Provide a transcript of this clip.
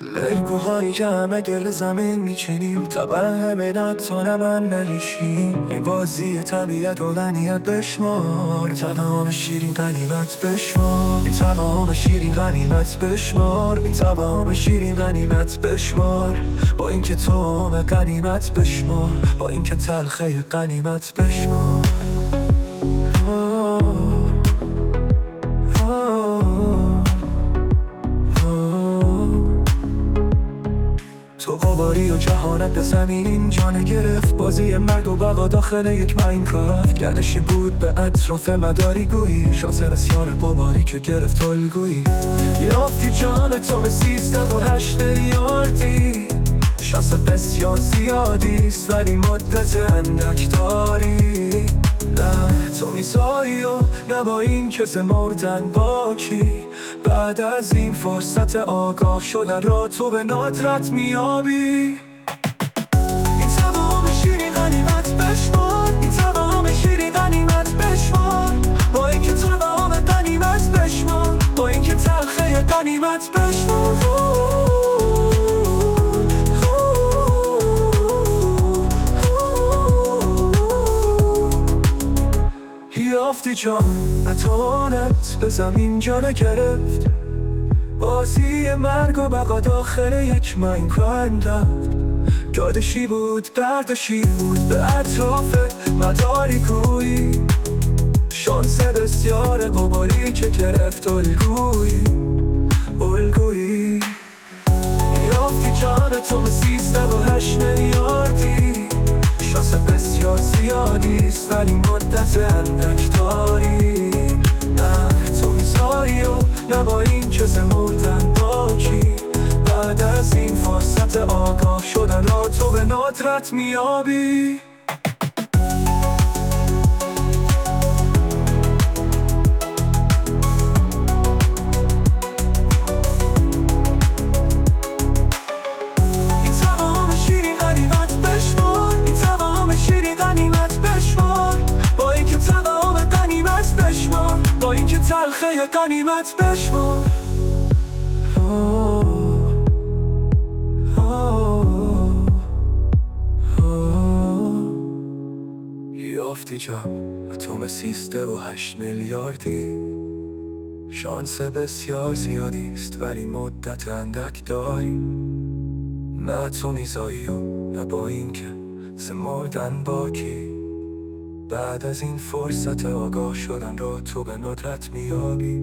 لگوهای جمع دل زمین میچینیم. طبع همه نتونه من نریشیم این بازی طبیعت و غنیت بشمار. تمام شیرین غنیمت بشمار. این تمام شیرین غنیمت بشمار. این تمام شیرین غنیمت بشمار. با اینکه تو غنیمت بشمار. با اینکه تلخه غنیمت بشمار. تو قباری و جهانت زمین. جانه گرفت بازی مرد و بقا داخل یک ماینکرافت. گردشی بود به اطراف مداری گویی. شانس بسیار قباری که گرفت الگویی. یافتی جان تو به سیزده و هشت یاردی. شانس بسیار زیادیست ولی مدت اندک داری. نه تو میسایی و نه با این که مردن باکی. بعد از این فرصت آگاه شدن را تو به ندرت میابی این تمام شیرین این با اینکه غنیمت بشمار. با اینکه تلخه غنیمت بشمار. یافتی جان نتوانت به زمین جانه گرفت بازی مرگ و بقا داخل یک ماینکرافت دادشی بود دردشی بود به اطراف مداری کوی شانس بسیار قباری که گرفت الگوی الگویی. یافتی جان تو به سیزده و هشت میلیاردی. شانس بسیار زیادیست ولی مدت اندک داری نه تو میزایی و نه با این که مردن باکی. بعد از این فرصت آگاه شدن را تو به ندرت میابی تلخه غنیمت بشمار. یافتی جام اتم سیسته و هشت میلیاردی. شانس بسیار زیادیست ولی مدت اندک داری. نه تو میزایی و نه با اینکه ز مردن باکی. بعد از این فرصت آگاه شدن را تو به ندرت میابی.